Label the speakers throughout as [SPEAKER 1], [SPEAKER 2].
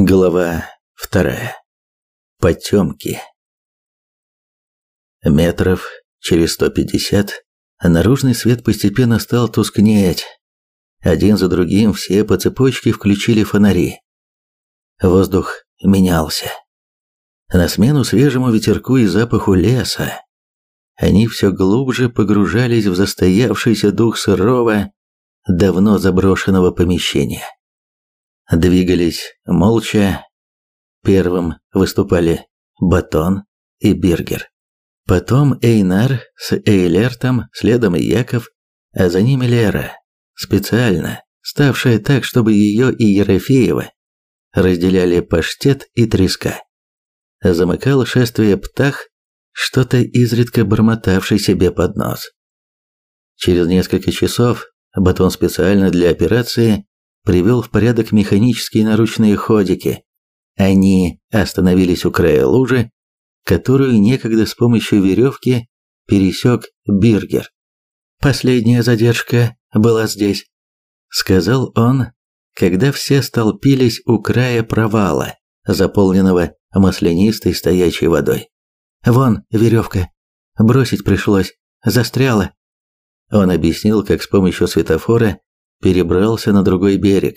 [SPEAKER 1] Глава вторая. Потемки. Метров через 150 наружный свет постепенно стал тускнеть. Один за другим все по цепочке включили фонари. Воздух менялся. На смену свежему ветерку и запаху леса они все глубже погружались в застоявшийся дух сырого, давно заброшенного помещения. Двигались молча. Первым выступали Батон и Биргер. Потом Эйнар с Эйлертом, следом Яков, а за ними Лера, специально ставшая так, чтобы ее и Ерофеева разделяли паштет и треска. Замыкал шествие птах, что-то изредка бормотавший себе под нос. Через несколько часов Батон специально для операции привел в порядок механические наручные ходики. Они остановились у края лужи, которую некогда с помощью веревки пересек Биргер. «Последняя задержка была здесь», — сказал он, когда все столпились у края провала, заполненного маслянистой стоячей водой. «Вон веревка. Бросить пришлось. Застряла». Он объяснил, как с помощью светофора перебрался на другой берег.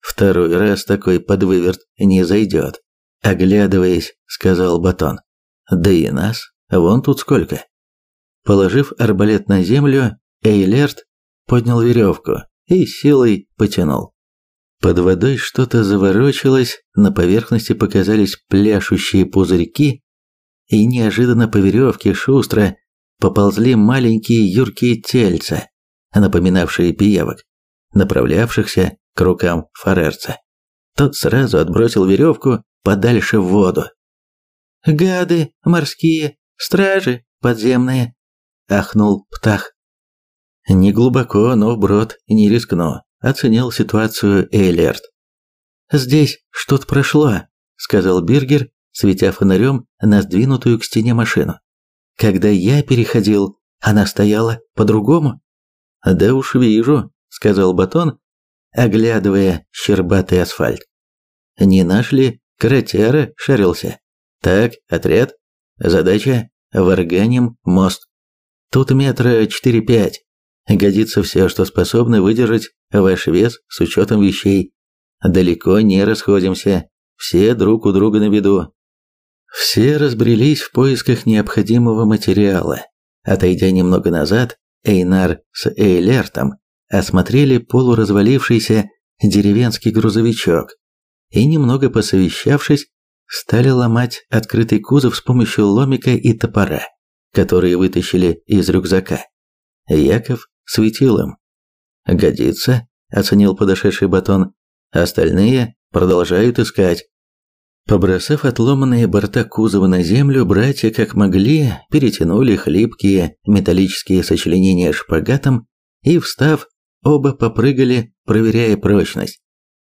[SPEAKER 1] Второй раз такой подвыверт не зайдет. Оглядываясь, сказал Батон. Да и нас, вон тут сколько. Положив арбалет на землю, Эйлерт поднял веревку и силой потянул. Под водой что-то заворочилось, на поверхности показались пляшущие пузырьки, и неожиданно по веревке шустро поползли маленькие юркие тельца, напоминавшие пиявок направлявшихся к рукам фарерца. Тот сразу отбросил веревку подальше в воду. «Гады морские, стражи подземные!» – ахнул Птах. «Не глубоко, но вброд не рискну», – оценил ситуацию Эйлерт. «Здесь что-то прошло», – сказал Биргер, светя фонарем на сдвинутую к стене машину. «Когда я переходил, она стояла по-другому». «Да уж вижу», сказал Батон, оглядывая щербатый асфальт. Не нашли, каратера шарился. Так, отряд. Задача – варганим мост. Тут метра четыре-пять. Годится все, что способно выдержать ваш вес с учетом вещей. Далеко не расходимся. Все друг у друга на виду. Все разбрелись в поисках необходимого материала. Отойдя немного назад, Эйнар с Эйлертом осмотрели полуразвалившийся деревенский грузовичок и, немного посовещавшись, стали ломать открытый кузов с помощью ломика и топора, которые вытащили из рюкзака. Яков светил им. «Годится», — оценил подошедший батон. «Остальные продолжают искать». Побросав отломанные борта кузова на землю, братья как могли перетянули хлипкие металлические сочленения шпагатом и, встав, Оба попрыгали, проверяя прочность.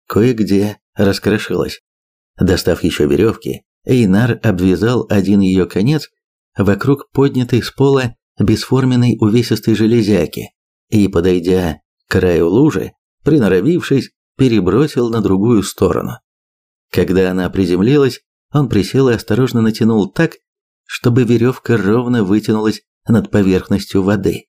[SPEAKER 1] Кое-где раскрошилось. Достав еще веревки, Эйнар обвязал один ее конец вокруг поднятой с пола бесформенной увесистой железяки и, подойдя к краю лужи, приноровившись, перебросил на другую сторону. Когда она приземлилась, он присел и осторожно натянул так, чтобы веревка ровно вытянулась над поверхностью воды.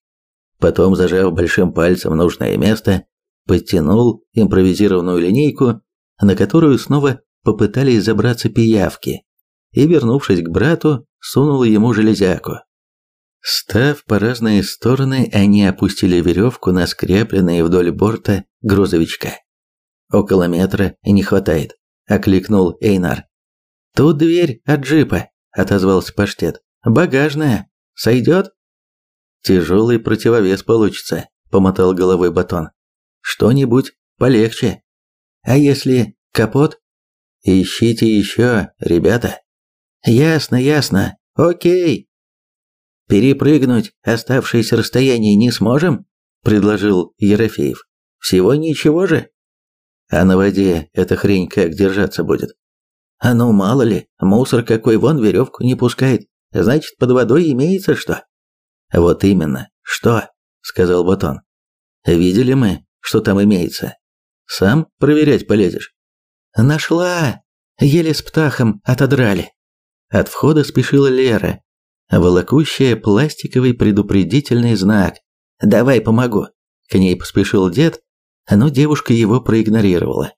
[SPEAKER 1] Потом, зажав большим пальцем нужное место, подтянул импровизированную линейку, на которую снова попытались забраться пиявки, и, вернувшись к брату, сунул ему железяку. Став по разные стороны, они опустили веревку на скрепленные вдоль борта грузовичка. «Около метра не хватает», – окликнул Эйнар. «Тут дверь от джипа», – отозвался паштет. «Багажная. Сойдет?» Тяжелый противовес получится, помотал головой батон. Что-нибудь полегче. А если капот? Ищите еще, ребята. Ясно, ясно. Окей. Перепрыгнуть оставшееся расстояние не сможем? предложил Ерофеев. Всего ничего же. А на воде эта хрень как держаться будет? А ну мало ли, мусор какой вон веревку не пускает. Значит, под водой имеется что? «Вот именно. Что?» – сказал Батон. «Видели мы, что там имеется. Сам проверять полезешь?» «Нашла!» Еле с птахом отодрали. От входа спешила Лера, волокущая пластиковый предупредительный знак. «Давай помогу». К ней поспешил дед, но девушка его проигнорировала.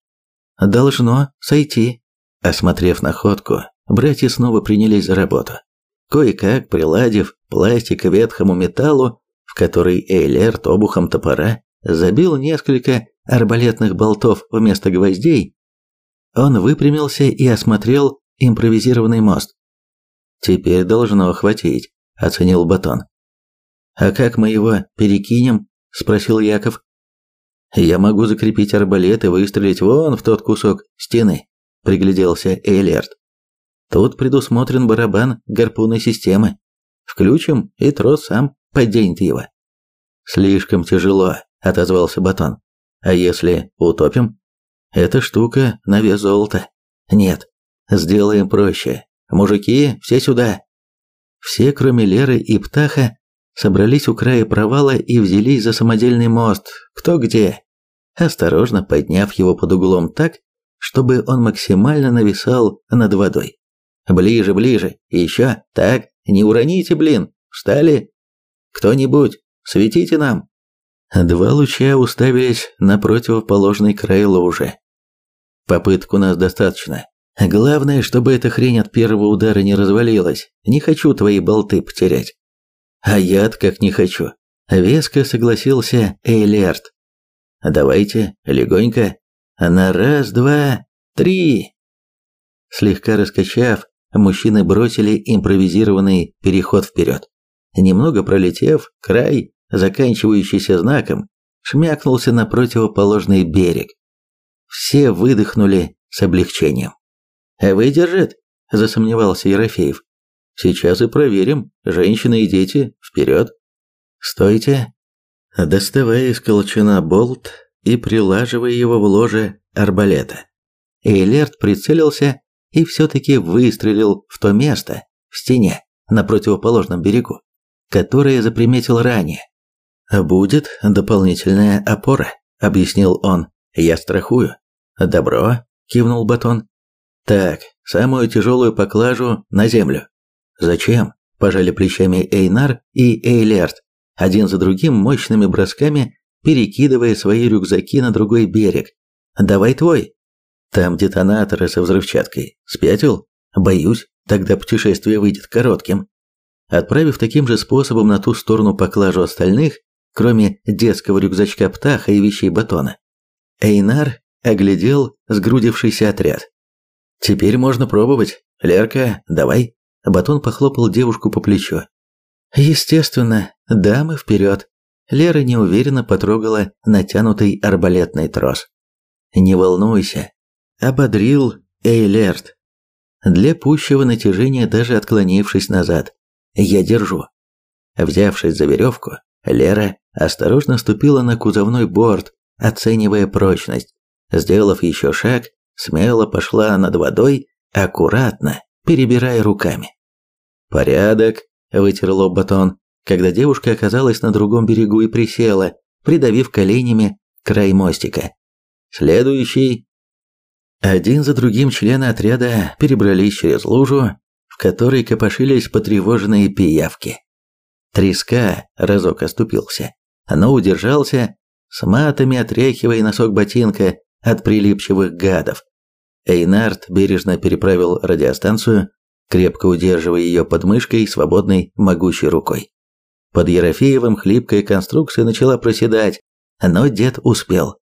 [SPEAKER 1] «Должно сойти». Осмотрев находку, братья снова принялись за работу. Кое-как приладив пластик к ветхому металлу, в который Эйлерт обухом топора забил несколько арбалетных болтов вместо гвоздей, он выпрямился и осмотрел импровизированный мост. «Теперь должно хватить», – оценил Батон. «А как мы его перекинем?» – спросил Яков. «Я могу закрепить арбалет и выстрелить вон в тот кусок стены», – пригляделся Эйлерт. «Тут предусмотрен барабан гарпунной системы. Включим, и трос сам подденет его». «Слишком тяжело», – отозвался Батон. «А если утопим?» Эта штука на вес золота. Нет, сделаем проще. Мужики, все сюда. Все, кроме Леры и Птаха, собрались у края провала и взялись за самодельный мост, кто где, осторожно подняв его под углом так, чтобы он максимально нависал над водой. Ближе, ближе, еще, так, не уроните, блин, встали? Кто-нибудь, светите нам. Два луча уставились на противоположный край лужи. Попыток у нас достаточно. Главное, чтобы эта хрень от первого удара не развалилась. Не хочу твои болты потерять. А я как не хочу. Веско согласился Эйлерт. Давайте, легонько. На раз, два, три. Слегка раскачав, мужчины бросили импровизированный переход вперед. Немного пролетев, край, заканчивающийся знаком, шмякнулся на противоположный берег. Все выдохнули с облегчением. «Выдержит?» – засомневался Ерофеев. «Сейчас и проверим. Женщины и дети, вперед!» «Стойте!» Доставая из колчана болт и прилаживая его в ложе арбалета. Эйлерт прицелился и все-таки выстрелил в то место, в стене, на противоположном берегу, которое заприметил ранее. «Будет дополнительная опора», — объяснил он. «Я страхую. «Добро», – кивнул Батон. «Так, самую тяжелую поклажу на землю». «Зачем?» – пожали плечами Эйнар и Эйлерт, один за другим мощными бросками перекидывая свои рюкзаки на другой берег. «Давай твой». «Там детонаторы со взрывчаткой. Спятил? Боюсь, тогда путешествие выйдет коротким». Отправив таким же способом на ту сторону поклажу остальных, кроме детского рюкзачка птаха и вещей батона, Эйнар оглядел сгрудившийся отряд. «Теперь можно пробовать. Лерка, давай». Батон похлопал девушку по плечу. «Естественно, дамы вперед». Лера неуверенно потрогала натянутый арбалетный трос. «Не волнуйся», – ободрил Эйлерт. Для пущего натяжения даже отклонившись назад. «Я держу». Взявшись за веревку, Лера осторожно ступила на кузовной борт, оценивая прочность. Сделав еще шаг, смело пошла над водой, аккуратно, перебирая руками. «Порядок», – вытер лоб батон, когда девушка оказалась на другом берегу и присела, придавив коленями край мостика. «Следующий». Один за другим члены отряда перебрались через лужу, в которой копошились потревоженные пиявки. Треска разок оступился, но удержался, с матами отряхивая носок ботинка от прилипчивых гадов. Эйнард бережно переправил радиостанцию, крепко удерживая ее под мышкой свободной могучей рукой. Под Ерофеевым хлипкая конструкция начала проседать, но дед успел.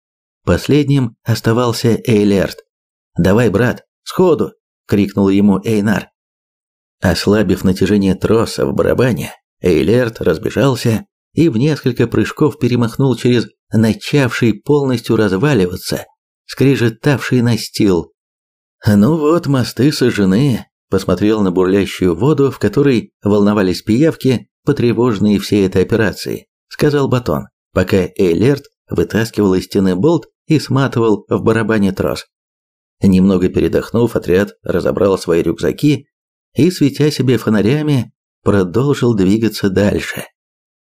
[SPEAKER 1] Последним оставался Эйлерт. «Давай, брат, сходу!» – крикнул ему Эйнар. Ослабив натяжение троса в барабане, Эйлерт разбежался и в несколько прыжков перемахнул через начавший полностью разваливаться скрежетавший настил. «Ну вот, мосты сожжены», – посмотрел на бурлящую воду, в которой волновались пиявки, потревоженные всей этой операцией, сказал Батон, пока Эйлерт вытаскивал из стены болт и сматывал в барабане трос. Немного передохнув, отряд разобрал свои рюкзаки и, светя себе фонарями, продолжил двигаться дальше.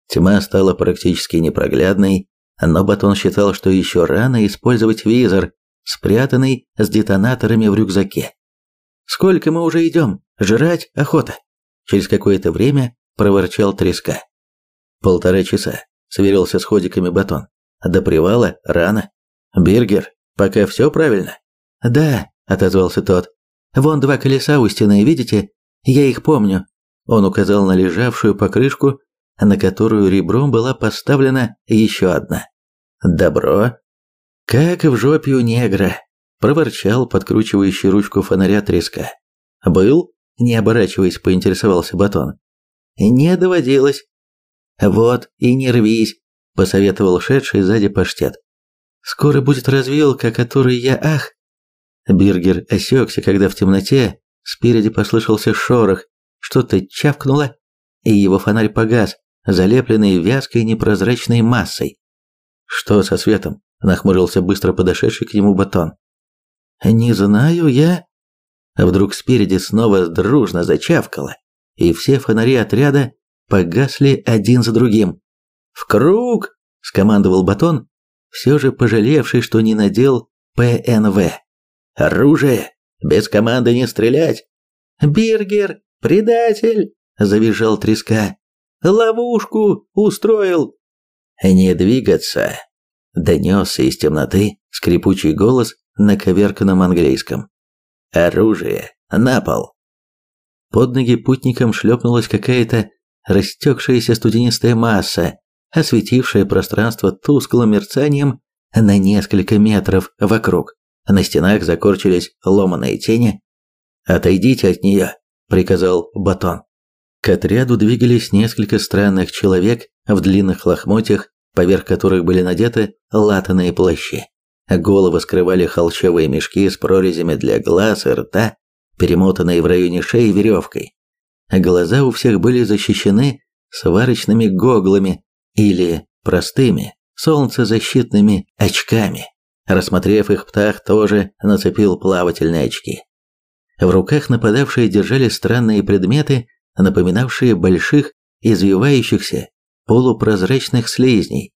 [SPEAKER 1] Тьма стала практически непроглядной, но Батон считал, что еще рано использовать визор, спрятанный с детонаторами в рюкзаке. Сколько мы уже идем? Жрать охота!» Через какое-то время проворчал треска. «Полтора часа», — сверился с ходиками Батон. «До привала рано. Биргер, пока все правильно?» «Да», — отозвался тот. «Вон два колеса у стены, видите? Я их помню». Он указал на лежавшую покрышку, на которую ребром была поставлена еще одна. «Добро». «Как в жопе у негра», – проворчал подкручивающий ручку фонаря треска. «Был?» – не оборачиваясь, поинтересовался Батон. «Не доводилось». «Вот и не рвись», – посоветовал шедший сзади паштет. «Скоро будет развилка, которой я ах». Биргер осекся, когда в темноте спереди послышался шорох, что-то чавкнуло, и его фонарь погас, залепленный вязкой непрозрачной массой. «Что со светом?» – нахмурился быстро подошедший к нему батон. «Не знаю я...» Вдруг спереди снова дружно зачавкало, и все фонари отряда погасли один за другим. «В круг!» – скомандовал батон, все же пожалевший, что не надел ПНВ. «Оружие! Без команды не стрелять!» «Биргер! Предатель!» – завизжал треска. «Ловушку устроил!» «Не двигаться!» – донесся из темноты скрипучий голос на коверканном английском. «Оружие! На пол!» Под ноги путникам шлепнулась какая-то растекшаяся студенистая масса, осветившая пространство тусклым мерцанием на несколько метров вокруг. На стенах закорчились ломаные тени. «Отойдите от нее!» – приказал Батон. К отряду двигались несколько странных человек в длинных лохмотьях, поверх которых были надеты латаные плащи. Головы скрывали холщовые мешки с прорезями для глаз и рта, перемотанные в районе шеи веревкой. Глаза у всех были защищены сварочными гоглами или простыми солнцезащитными очками. Рассмотрев их, Птах тоже нацепил плавательные очки. В руках нападавшие держали странные предметы, напоминавшие больших извивающихся полупрозрачных слизней,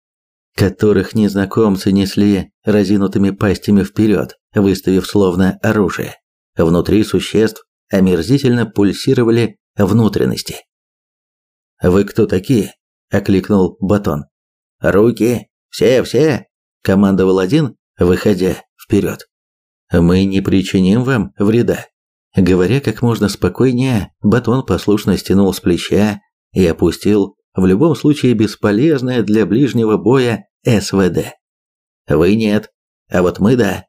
[SPEAKER 1] которых незнакомцы несли разинутыми пастями вперед, выставив словно оружие. Внутри существ омерзительно пульсировали внутренности. «Вы кто такие?» – окликнул Батон. «Руки! Все, все!» – командовал один, выходя вперед. «Мы не причиним вам вреда». Говоря как можно спокойнее, Батон послушно стянул с плеча и опустил в любом случае бесполезное для ближнего боя СВД. Вы нет, а вот мы да.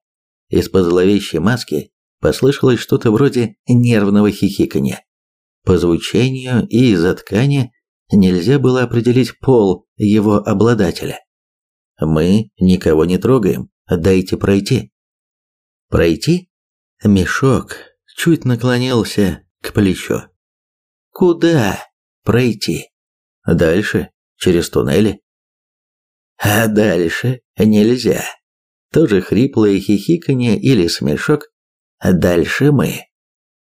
[SPEAKER 1] Из-под зловещей маски послышалось что-то вроде нервного хихиканья. По звучанию и из-за ткани нельзя было определить пол его обладателя. Мы никого не трогаем, дайте пройти. Пройти? Мешок чуть наклонился к плечу. Куда пройти? Дальше, через туннели. А дальше нельзя. Тоже хриплое хихиканье или смешок. Дальше мы.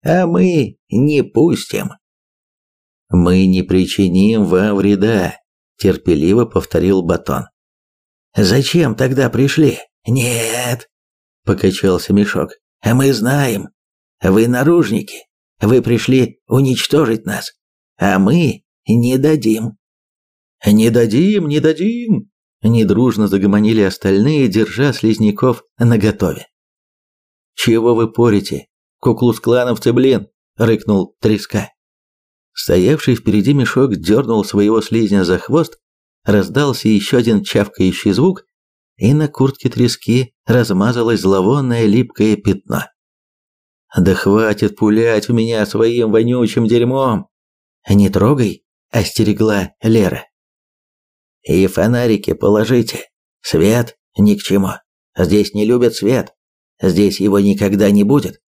[SPEAKER 1] А мы не пустим. Мы не причиним вам вреда, терпеливо повторил Батон. Зачем тогда пришли? Нет, покачался мешок. Мы знаем. Вы наружники. Вы пришли уничтожить нас. А мы не дадим. Не дадим, не дадим, недружно загомонили остальные, держа слизняков наготове. Чего вы порите? Куклус-клановцы, блин, рыкнул Треска. Стоявший впереди мешок дернул своего слизня за хвост, раздался еще один чавкающий звук, и на куртке трески размазалось зловонное липкое пятно. «Да хватит пулять в меня своим вонючим дерьмом!» «Не трогай!» – остерегла Лера. «И фонарики положите. Свет ни к чему. Здесь не любят свет. Здесь его никогда не будет.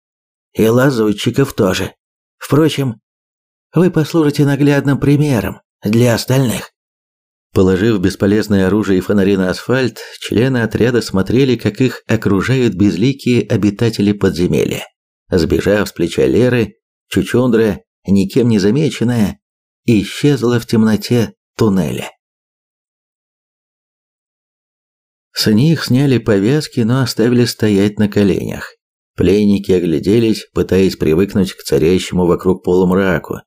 [SPEAKER 1] И лазутчиков тоже. Впрочем, вы послужите наглядным примером для остальных». Положив бесполезное оружие и фонари на асфальт, члены отряда смотрели, как их окружают безликие обитатели подземелья. Сбежав с плеча Леры, Чучундра, никем не замеченная, исчезла в темноте туннеля. С них сняли повязки, но оставили стоять на коленях. Пленники огляделись, пытаясь привыкнуть к царящему вокруг полумраку,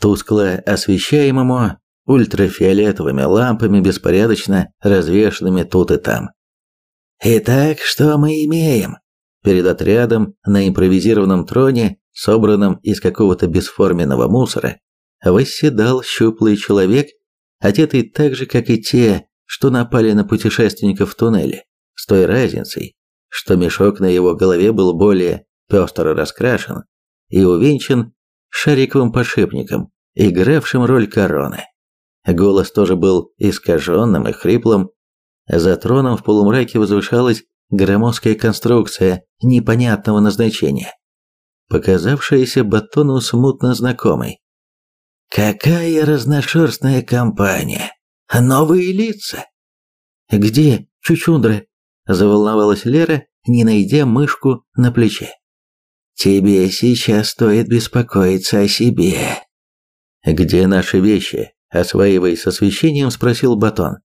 [SPEAKER 1] тускло освещаемому ультрафиолетовыми лампами, беспорядочно развешанными тут и там. «Итак, что мы имеем?» Перед отрядом на импровизированном троне, собранном из какого-то бесформенного мусора, восседал щуплый человек, одетый так же, как и те, что напали на путешественников в туннеле, с той разницей, что мешок на его голове был более пестро раскрашен и увенчан шариковым подшипником, игравшим роль короны. Голос тоже был искаженным и хриплым. За троном в полумраке возвышалась громоздкая конструкция непонятного назначения, показавшаяся Батону смутно знакомой. «Какая разношерстная компания! Новые лица!» «Где Чучундра?» – заволновалась Лера, не найдя мышку на плече. «Тебе сейчас стоит беспокоиться о себе». «Где наши вещи?» – осваиваясь с освещением, спросил Батон.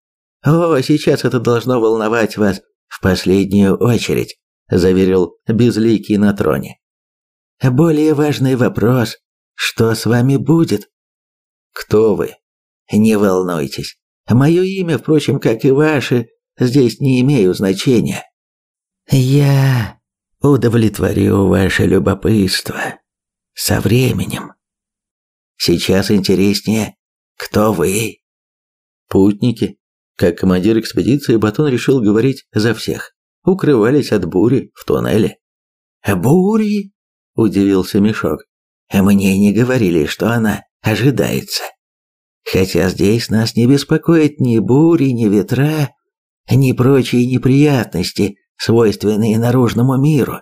[SPEAKER 1] «О, сейчас это должно волновать вас в последнюю очередь», – заверил Безликий на троне. «Более важный вопрос – что с вами будет?» «Кто вы?» «Не волнуйтесь. Мое имя, впрочем, как и ваше, здесь не имею значения. Я удовлетворю ваше любопытство со временем. Сейчас интереснее, кто вы?» «Путники», как командир экспедиции, Батон решил говорить за всех. Укрывались от бури в туннеле. «Бури?» – удивился Мешок. «Мне не говорили, что она ожидается. Хотя здесь нас не беспокоит ни бури, ни ветра, ни прочие неприятности, свойственные наружному миру,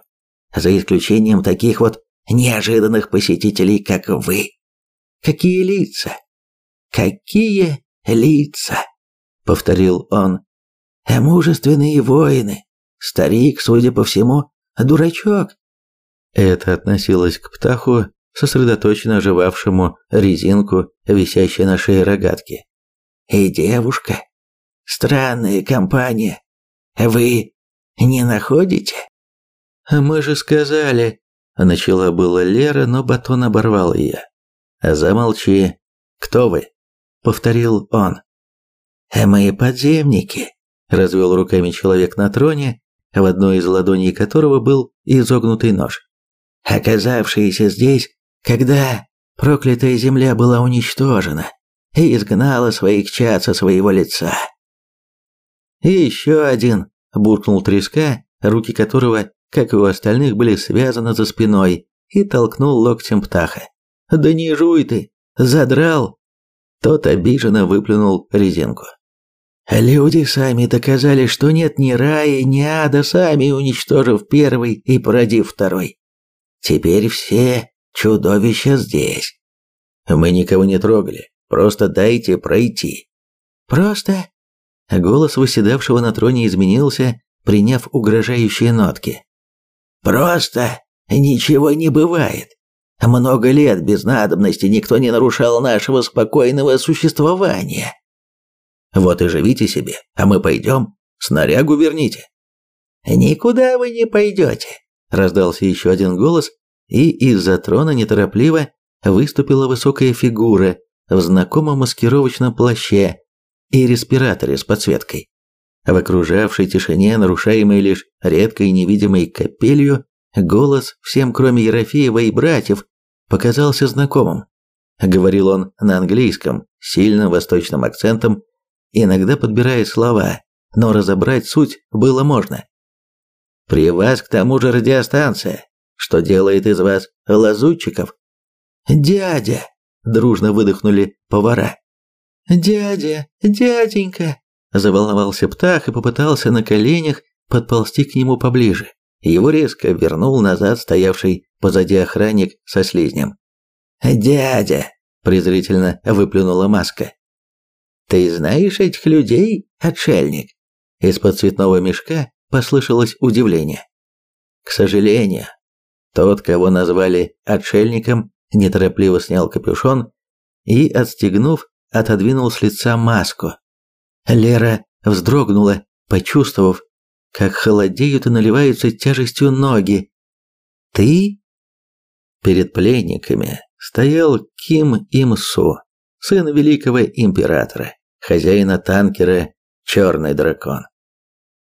[SPEAKER 1] за исключением таких вот неожиданных посетителей, как вы. Какие лица? Какие лица?» — повторил он. «А мужественные воины. Старик, судя по всему, дурачок». Это относилось к птаху, сосредоточенно оживавшему резинку, висящей на шее рогатки. «И девушка. Странная компания. Вы не находите?» «Мы же сказали...» Начала была Лера, но Батон оборвал ее. «Замолчи. Кто вы?» Повторил он. «Мы подземники», – развел руками человек на троне, в одной из ладоней которого был изогнутый нож. «Оказавшиеся здесь, когда проклятая земля была уничтожена и изгнала своих чад со своего лица». «И еще один», – буркнул треска, руки которого, как и у остальных, были связаны за спиной, и толкнул локтем птаха. «Да не жуй ты! Задрал!» Тот обиженно выплюнул резинку. Люди сами доказали, что нет ни рая, ни ада, сами уничтожив первый и породив второй. Теперь все чудовища здесь. Мы никого не трогали, просто дайте пройти. Просто? Голос восседавшего на троне изменился, приняв угрожающие нотки. Просто ничего не бывает. Много лет без надобности никто не нарушал нашего спокойного существования. Вот и живите себе, а мы пойдем, снарягу верните». «Никуда вы не пойдете», – раздался еще один голос, и из-за трона неторопливо выступила высокая фигура в знакомом маскировочном плаще и респираторе с подсветкой. В окружавшей тишине, нарушаемой лишь редкой невидимой капелью, голос всем, кроме Ерофеева и братьев, показался знакомым. Говорил он на английском, сильным восточным акцентом, иногда подбирая слова, но разобрать суть было можно. При вас к тому же радиостанция, что делает из вас лазутчиков. Дядя, дружно выдохнули повара. Дядя, дяденька, заволновался птах и попытался на коленях подползти к нему поближе. Его резко вернул назад стоявший позади охранник со слизнем. «Дядя!» – презрительно выплюнула маска. «Ты знаешь этих людей, отшельник?» Из-под цветного мешка послышалось удивление. К сожалению, тот, кого назвали отшельником, неторопливо снял капюшон и, отстегнув, отодвинул с лица маску. Лера вздрогнула, почувствовав, как холодеют и наливаются тяжестью ноги.
[SPEAKER 2] Ты?»
[SPEAKER 1] Перед пленниками стоял Ким Имсу, сын великого императора, хозяина танкера «Черный дракон».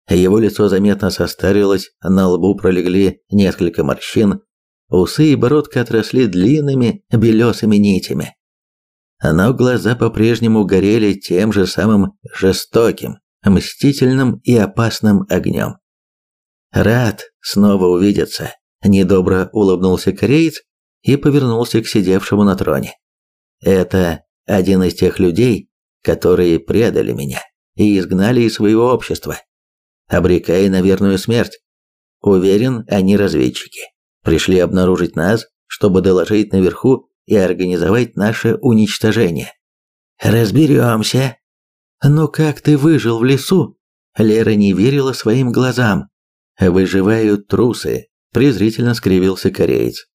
[SPEAKER 1] Его лицо заметно состарилось, на лбу пролегли несколько морщин, усы и бородка отросли длинными белесыми нитями. Но глаза по-прежнему горели тем же самым жестоким, мстительным и опасным огнем. «Рад снова увидеться», – недобро улыбнулся кореец и повернулся к сидевшему на троне. «Это один из тех людей, которые предали меня и изгнали из своего общества обрекая на верную смерть. Уверен, они разведчики. Пришли обнаружить нас, чтобы доложить наверху и организовать наше уничтожение. Разберемся. Но как ты выжил в лесу? Лера не верила своим глазам. Выживают трусы, презрительно скривился кореец.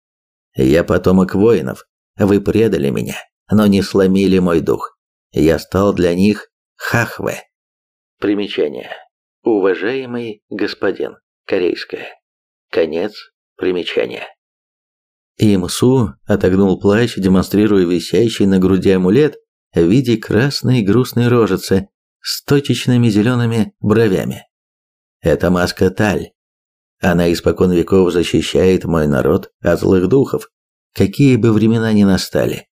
[SPEAKER 1] Я потомок воинов. Вы предали меня, но не сломили мой дух. Я стал для них хахве. Примечание. Уважаемый господин, корейская. Конец примечания. Имсу отогнул плащ, демонстрируя висящий на груди амулет в виде красной грустной рожицы с точечными зелеными бровями. Это маска Таль. Она испокон веков защищает мой народ от злых духов, какие бы времена ни настали.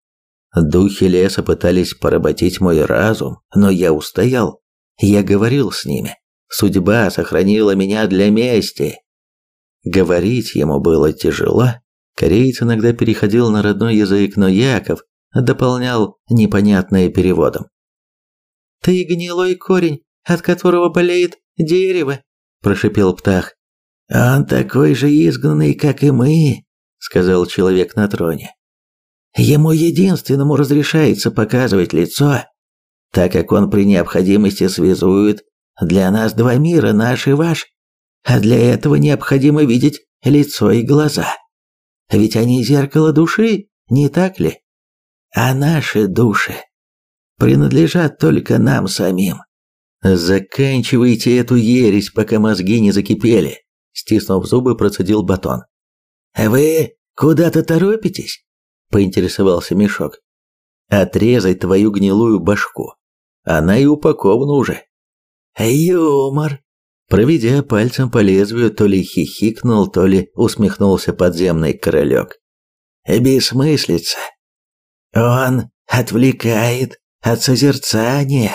[SPEAKER 1] Духи леса пытались поработить мой разум, но я устоял. Я говорил с ними. Судьба сохранила меня для мести. Говорить ему было тяжело. Кореец иногда переходил на родной язык, но Яков дополнял непонятное переводом. «Ты гнилой корень, от которого болеет дерево», – прошипел Птах. «Он такой же изгнанный, как и мы», – сказал человек на троне. «Ему единственному разрешается показывать лицо, так как он при необходимости связует для нас два мира, наш и ваш. А для этого необходимо видеть лицо и глаза. Ведь они зеркало души, не так ли? А наши души принадлежат только нам самим. Заканчивайте эту ересь, пока мозги не закипели, стиснув зубы, процедил батон. Вы куда-то торопитесь? поинтересовался мешок. Отрезать твою гнилую башку. Она и упакована уже. «Юмор!» Проведя пальцем по лезвию, то ли хихикнул, то ли усмехнулся подземный королек. «Бессмыслица! Он отвлекает от созерцания!»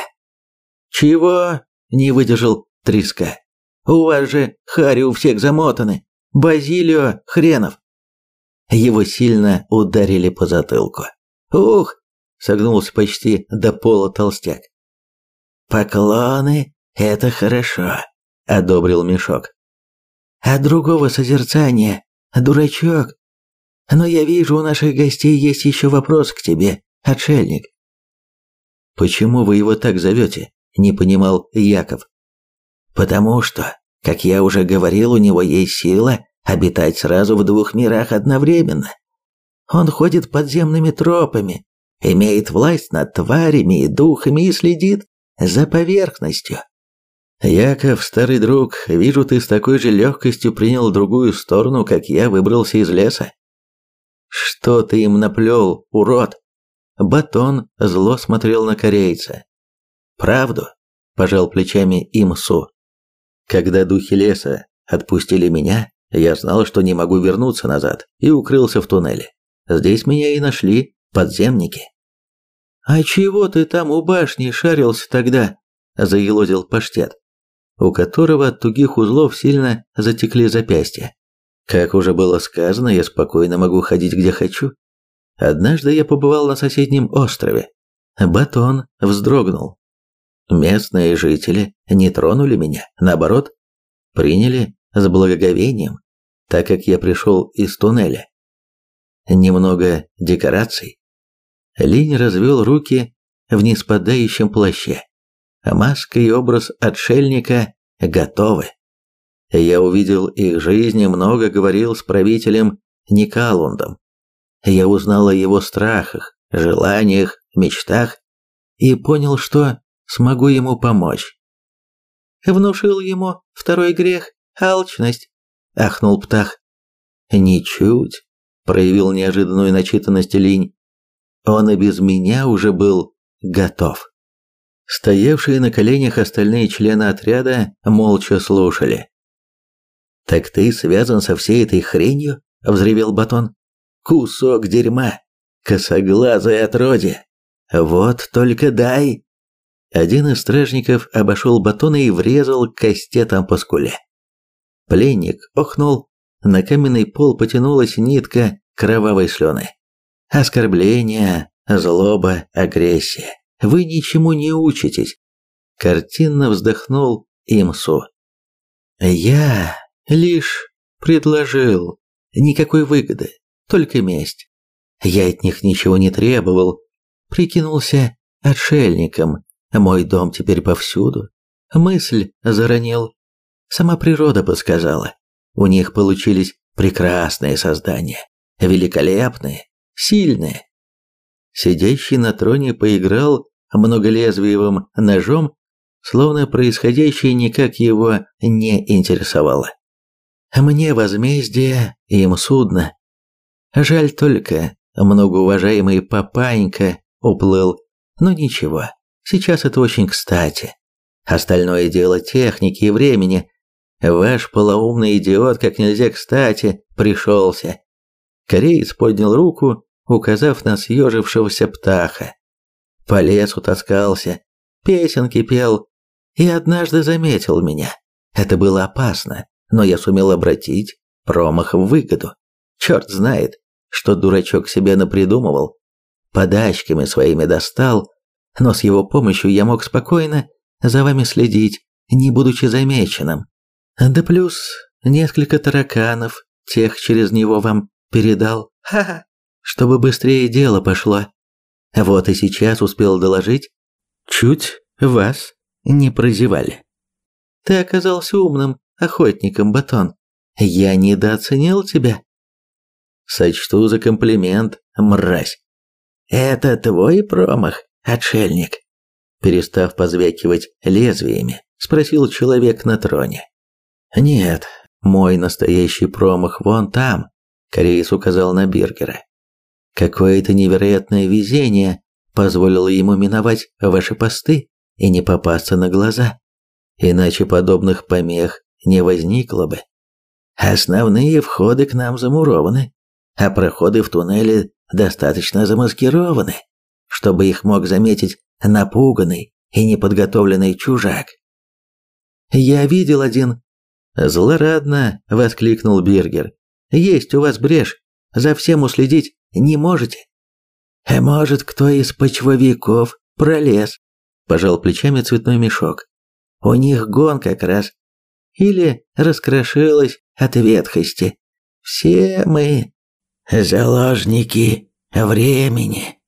[SPEAKER 1] «Чего?» – не выдержал Триска. «У вас же хари у всех замотаны! Базилио хренов!» Его сильно ударили по затылку. «Ух!» – согнулся почти до пола толстяк. «Поклоны «Это хорошо», — одобрил мешок. «А другого созерцания, дурачок. Но я вижу, у наших гостей есть еще вопрос к тебе, отшельник». «Почему вы его так зовете?» – не понимал Яков. «Потому что, как я уже говорил, у него есть сила обитать сразу в двух мирах одновременно. Он ходит подземными тропами, имеет власть над тварями и духами и следит за поверхностью. «Яков, старый друг, вижу, ты с такой же легкостью принял другую сторону, как я выбрался из леса». «Что ты им наплел, урод?» Батон зло смотрел на корейца. «Правду?» – пожал плечами Имсу. «Когда духи леса отпустили меня, я знал, что не могу вернуться назад, и укрылся в туннеле. Здесь меня и нашли подземники». «А чего ты там у башни шарился тогда?» – заелозил паштет у которого от тугих узлов сильно затекли запястья. Как уже было сказано, я спокойно могу ходить где хочу. Однажды я побывал на соседнем острове. Батон вздрогнул. Местные жители не тронули меня, наоборот, приняли с благоговением, так как я пришел из туннеля. Немного декораций. Линь развел руки в неспадающем плаще. Маска и образ отшельника готовы. Я увидел их жизни, много говорил с правителем Никалундом. Я узнал о его страхах, желаниях, мечтах и понял, что смогу ему помочь. Внушил ему второй грех – алчность, ахнул Птах. Ничуть, проявил неожиданную начитанность Линь. Он и без меня уже был готов. Стоявшие на коленях остальные члены отряда молча слушали. «Так ты связан со всей этой хренью?» – взревел Батон. «Кусок дерьма! Косоглазое отродье! Вот только дай!» Один из стражников обошел Батона и врезал кастетом по скуле. Пленник охнул, на каменный пол потянулась нитка кровавой слюны. Оскорбление, злоба, агрессия. Вы ничему не учитесь. Картинно вздохнул Имсу. Я лишь предложил. Никакой выгоды, только месть. Я от них ничего не требовал. Прикинулся отшельником. Мой дом теперь повсюду. Мысль заронил. Сама природа подсказала. У них получились прекрасные создания. Великолепные, сильные. Сидящий на троне поиграл многолезвиевым ножом, словно происходящее никак его не интересовало. Мне возмездие, им судно. Жаль только, многоуважаемый папанька уплыл, но ничего, сейчас это очень кстати. Остальное дело техники и времени. Ваш полоумный идиот как нельзя кстати пришелся. Кореец поднял руку, указав на съежившегося птаха. По лесу таскался, песенки пел и однажды заметил меня. Это было опасно, но я сумел обратить промах в выгоду. Черт знает, что дурачок себе напридумывал. Подачками своими достал, но с его помощью я мог спокойно за вами следить, не будучи замеченным. Да плюс несколько тараканов, тех через него вам передал. Ха-ха, чтобы быстрее дело пошло. Вот и сейчас успел доложить. Чуть вас не прозевали. Ты оказался умным охотником, Батон. Я недооценил тебя. Сочту за комплимент, мразь. Это твой промах, отшельник. Перестав позвякивать лезвиями, спросил человек на троне. Нет, мой настоящий промах вон там, Кореец указал на Бергера. Какое-то невероятное везение позволило ему миновать ваши посты и не попасться на глаза. Иначе подобных помех не возникло бы. Основные входы к нам замурованы, а проходы в туннеле достаточно замаскированы, чтобы их мог заметить напуганный и неподготовленный чужак. «Я видел один...» Злорадно воскликнул Бергер. «Есть у вас брешь, за всем уследить не можете? А может, кто из почвовиков пролез? Пожал плечами цветной мешок. У них гон как раз. Или раскрошилась от ветхости. Все мы заложники времени.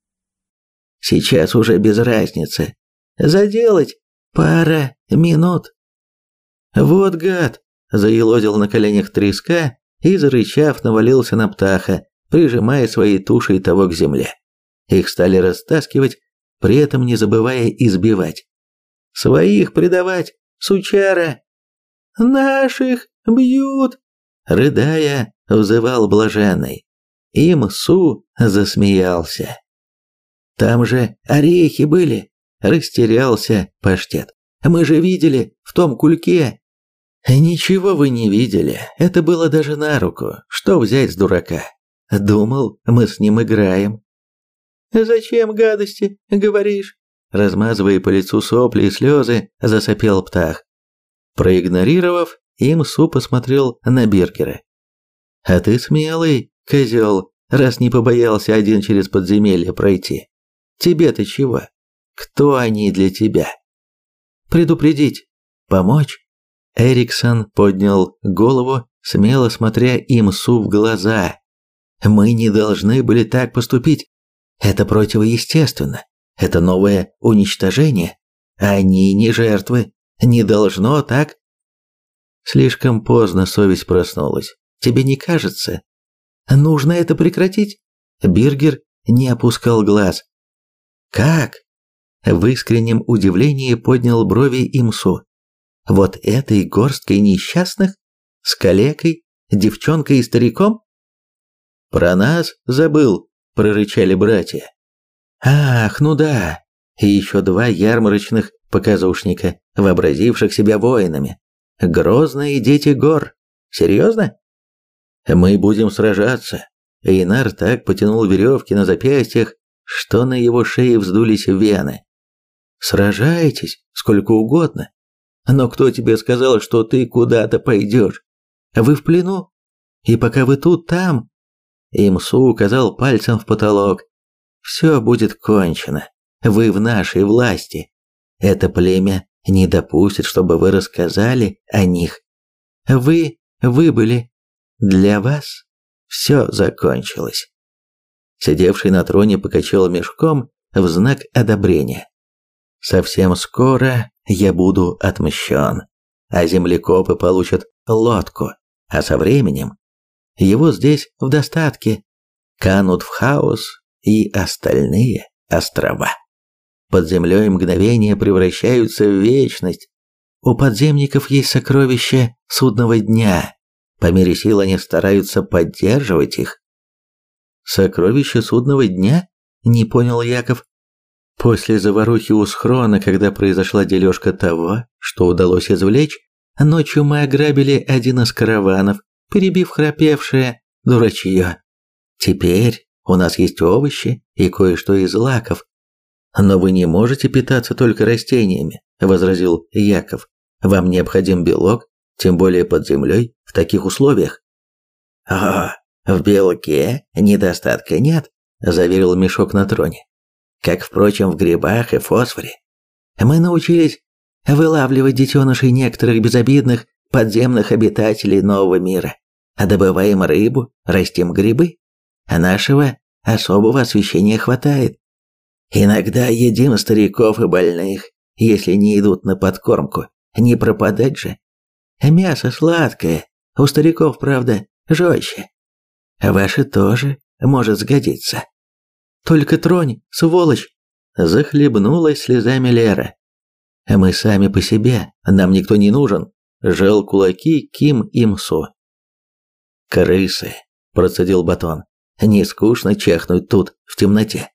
[SPEAKER 1] Сейчас уже без разницы. Заделать пара минут. Вот гад, заелозил на коленях треска и, зарычав, навалился на птаха, прижимая своей тушей того к земле. Их стали растаскивать, при этом не забывая избивать. «Своих предавать, сучара!» «Наших бьют!» Рыдая, взывал блаженный. Им Су засмеялся. «Там же орехи были!» Растерялся паштет. «Мы же видели в том кульке!» «Ничего вы не видели, это было даже на руку. Что взять с дурака? Думал, мы с ним играем. Зачем гадости говоришь? Размазывая по лицу сопли и слезы, засопел птах. Проигнорировав, Имсу посмотрел на Бергера. «А ты смелый, козел, раз не побоялся один через подземелье пройти. Тебе-то чего? Кто они для тебя?» «Предупредить? Помочь?» Эриксон поднял голову, смело смотря Имсу в глаза. Мы не должны были так поступить. Это противоестественно. Это новое уничтожение. Они не жертвы. Не должно так. Слишком поздно совесть проснулась. Тебе не кажется? Нужно это прекратить. Биргер не опускал глаз. Как? В искреннем удивлении поднял брови Имсу. Вот этой горсткой несчастных? С калекой, девчонкой и стариком? Про нас забыл, прорычали братья. Ах, ну да. И еще два ярмарочных показушника, вообразивших себя воинами. Грозные дети гор. Серьезно? Мы будем сражаться. Эйнар так потянул веревки на запястьях, что на его шее вздулись вены. Сражайтесь сколько угодно. Но кто тебе сказал, что ты куда-то пойдешь? Вы в плену? И пока вы тут, там...» Имсу указал пальцем в потолок. «Все будет кончено. Вы в нашей власти. Это племя не допустит, чтобы вы рассказали о них. Вы выбыли. Для вас все закончилось». Сидевший на троне покачал мешком в знак одобрения. «Совсем скоро я буду отмщен, а землекопы получат лодку, а со временем его здесь в достатке, канут в хаос и остальные острова. Под землей мгновения превращаются в вечность. У подземников есть сокровища судного дня. По мере сил они стараются поддерживать их. Сокровища судного дня? Не понял Яков. После заварухи у схрона, когда произошла дележка того, что удалось извлечь, ночью мы ограбили один из караванов, перебив храпевшее дурачье. Теперь у нас есть овощи и кое-что из лаков. Но вы не можете питаться только растениями, возразил Яков. Вам необходим белок, тем более под землей, в таких условиях. О, в белке недостатка нет, заверил мешок на троне как, впрочем, в грибах и фосфоре. Мы научились вылавливать детенышей некоторых безобидных подземных обитателей нового мира, а добываем рыбу, растим грибы, а нашего особого освещения хватает. Иногда едим стариков и больных, если не идут на подкормку, не пропадать же. Мясо сладкое, у стариков, правда, жестче. Ваше тоже может сгодиться. Только тронь, сволочь!» Захлебнулась слезами Лера. «Мы сами по себе, нам никто не нужен», – жал кулаки Ким Имсу. «Крысы», – процедил Батон. «Не скучно чахнуть тут, в темноте».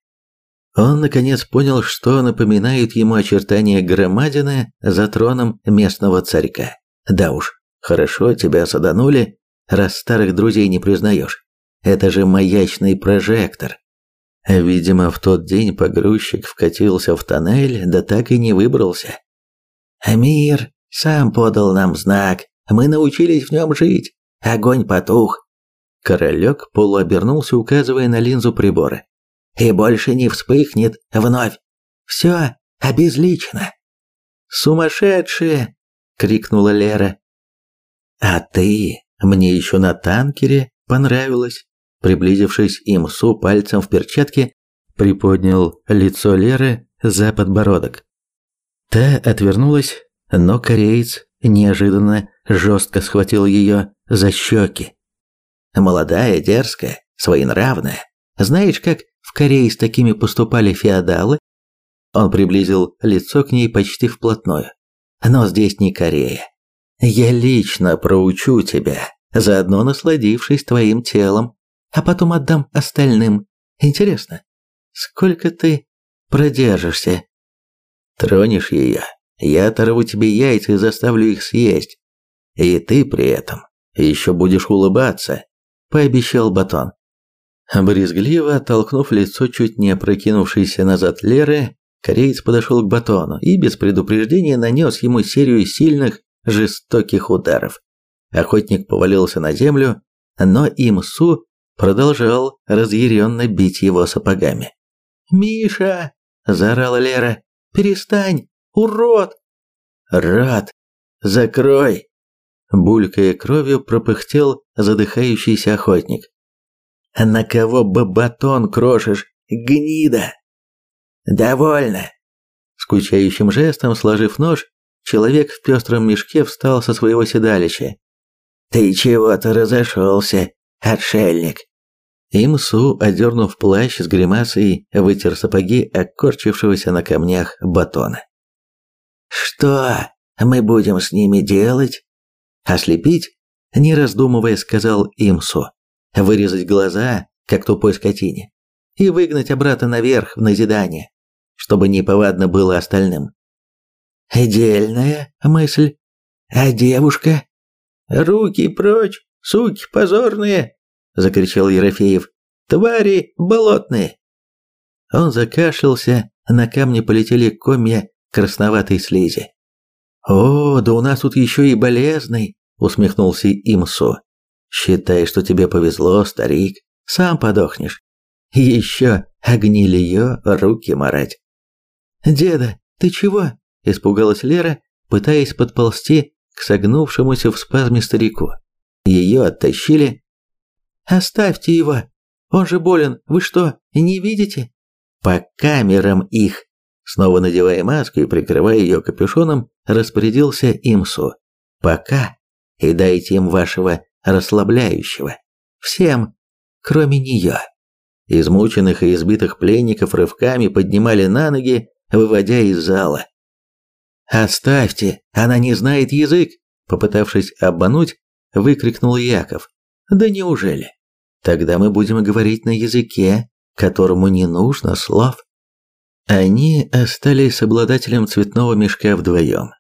[SPEAKER 1] Он, наконец, понял, что напоминает ему очертания громадины за троном местного царька. Да уж, хорошо тебя саданули, раз старых друзей не признаешь. Это же маячный прожектор. Видимо, в тот день погрузчик вкатился в тоннель, да так и не выбрался. «Мир сам подал нам знак, мы научились в нем жить, огонь потух». Королек полуобернулся, указывая на линзу прибора. «И больше не вспыхнет вновь. Все обезличено». «Сумасшедшие!» — крикнула Лера. «А ты мне еще на танкере понравилась». Приблизившись, Имсу пальцем в перчатке приподнял лицо Леры за подбородок. Та отвернулась, но кореец неожиданно жестко схватил ее за щеки. Молодая, дерзкая, своенравная. Знаешь, как в Корее с такими поступали феодалы? Он приблизил лицо к ней почти вплотную. Но здесь не Корея. Я лично проучу тебя, заодно насладившись твоим телом а потом отдам остальным. Интересно, сколько ты продержишься? Тронешь ее, я оторву тебе яйца и заставлю их съесть. И ты при этом еще будешь улыбаться, пообещал Батон. Брезгливо оттолкнув лицо чуть не опрокинувшейся назад Леры, кореец подошел к Батону и без предупреждения нанес ему серию сильных, жестоких ударов. Охотник повалился на землю, но Имсу продолжал разъяренно бить его сапогами. «Миша!» – заорала Лера. «Перестань! Урод!» «Рад! Закрой!» Булькая кровью пропыхтел задыхающийся охотник. «На кого бы батон крошишь, гнида?» «Довольно!» Скучающим жестом, сложив нож, человек в пестром мешке встал со своего седалища. «Ты чего-то разошелся, отшельник!» Имсу, одернув плащ с гримасой, вытер сапоги окорчившегося на камнях батона. «Что мы будем с ними делать?» «Ослепить?» – не раздумывая сказал Имсу. Вырезать глаза, как тупой скотине, и выгнать обратно наверх в назидание, чтобы неповадно было остальным. Дельная мысль. А девушка? Руки прочь, суки позорные, закричал Ерофеев. Твари болотные. Он закашлялся, на камне полетели комья красноватой слизи. «О, да у нас тут еще и болезный!» – усмехнулся Имсу. «Считай, что тебе повезло, старик, сам подохнешь. Еще огнилье руки марать». «Деда, ты чего?» – испугалась Лера, пытаясь подползти к согнувшемуся в спазме старику. Ее оттащили. «Оставьте его! Он же болен, вы что, не видите?» «По камерам их!» Снова надевая маску и прикрывая ее капюшоном, распорядился Имсу. «Пока. И дайте им вашего расслабляющего. Всем, кроме нее». Измученных и избитых пленников рывками поднимали на ноги, выводя из зала. «Оставьте, она не знает язык!» Попытавшись обмануть, выкрикнул Яков. «Да неужели? Тогда мы будем говорить на языке, которому не нужно слов». Они остались с обладателем цветного мешка вдвоем.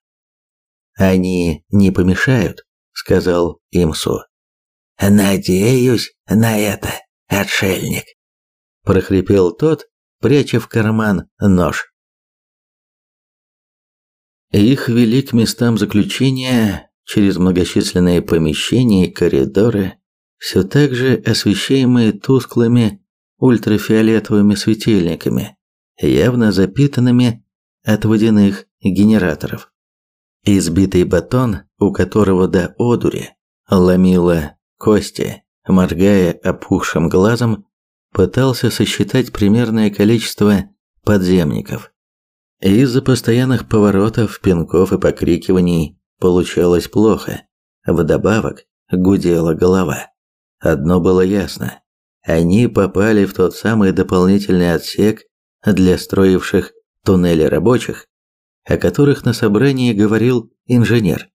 [SPEAKER 1] «Они не помешают», — сказал Имсу. «Надеюсь на это, отшельник», — прохрипел тот, пряча в карман нож. Их вели к местам заключения через многочисленные помещения и коридоры, все так же освещаемые тусклыми ультрафиолетовыми светильниками явно запитанными от водяных генераторов. Избитый батон, у которого до одури ломило кости, моргая опухшим глазом, пытался сосчитать примерное количество подземников. Из-за постоянных поворотов, пинков и покрикиваний получалось плохо. Вдобавок гудела голова. Одно было ясно. Они попали в тот самый дополнительный отсек, для строивших туннели рабочих, о которых на собрании говорил инженер.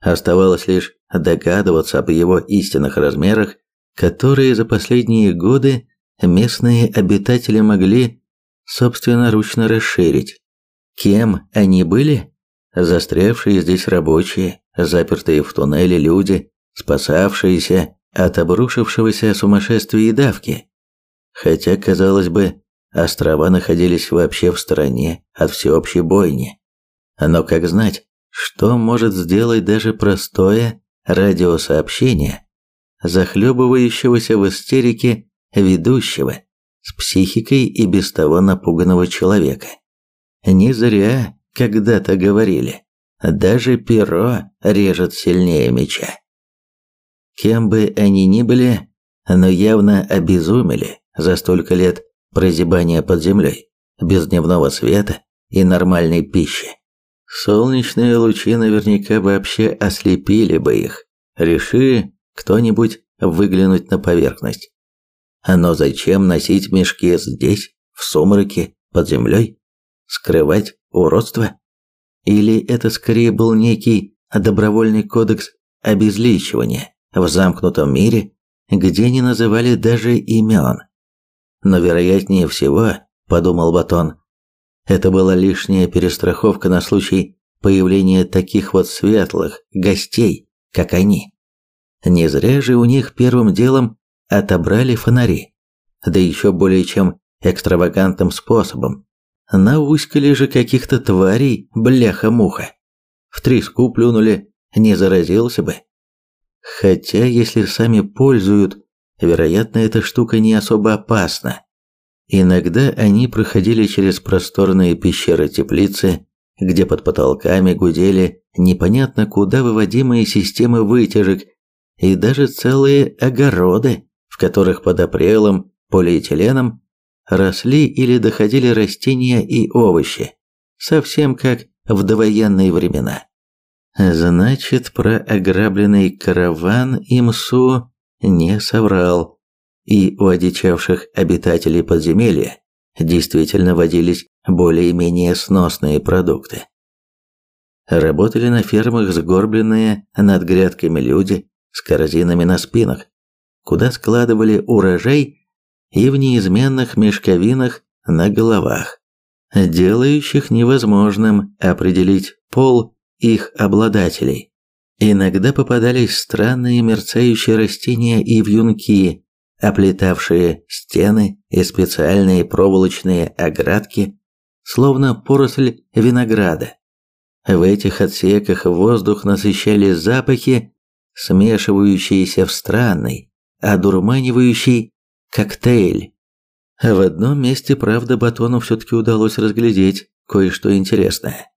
[SPEAKER 1] Оставалось лишь догадываться об его истинных размерах, которые за последние годы местные обитатели могли собственноручно расширить. Кем они были? Застрявшие здесь рабочие, запертые в туннеле люди, спасавшиеся от обрушившегося сумасшествия и давки. Хотя, казалось бы, Острова находились вообще в стороне от всеобщей бойни. Но как знать, что может сделать даже простое радиосообщение, захлебывающегося в истерике ведущего с психикой и без того напуганного человека? Не зря когда-то говорили, даже перо режет сильнее меча. Кем бы они ни были, но явно обезумели за столько лет прозябания под землей, без дневного света и нормальной пищи. Солнечные лучи наверняка вообще ослепили бы их, реши кто-нибудь выглянуть на поверхность. Но зачем носить мешки здесь, в сумраке, под землей? Скрывать уродство? Или это скорее был некий добровольный кодекс обезличивания в замкнутом мире, где не называли даже имен? Но вероятнее всего, подумал Батон, это была лишняя перестраховка на случай появления таких вот светлых гостей, как они. Не зря же у них первым делом отобрали фонари, да еще более чем экстравагантным способом. Науськали же каких-то тварей, бляха-муха. В треску плюнули, не заразился бы. Хотя, если сами пользуют Вероятно, эта штука не особо опасна. Иногда они проходили через просторные пещеры-теплицы, где под потолками гудели непонятно куда выводимые системы вытяжек и даже целые огороды, в которых под апрелом полиэтиленом росли или доходили растения и овощи, совсем как в довоенные времена. Значит, про ограбленный караван Имсу не соврал, и у одичавших обитателей подземелья действительно водились более-менее сносные продукты. Работали на фермах сгорбленные над грядками люди с корзинами на спинах. куда складывали урожай и в неизменных мешковинах на головах, делающих невозможным определить пол их обладателей. Иногда попадались странные мерцающие растения и вьюнки, оплетавшие стены и специальные проволочные оградки, словно поросль винограда. В этих отсеках воздух насыщали запахи, смешивающиеся в странный, одурманивающий коктейль. В одном месте, правда, Батону все-таки удалось разглядеть кое-что интересное.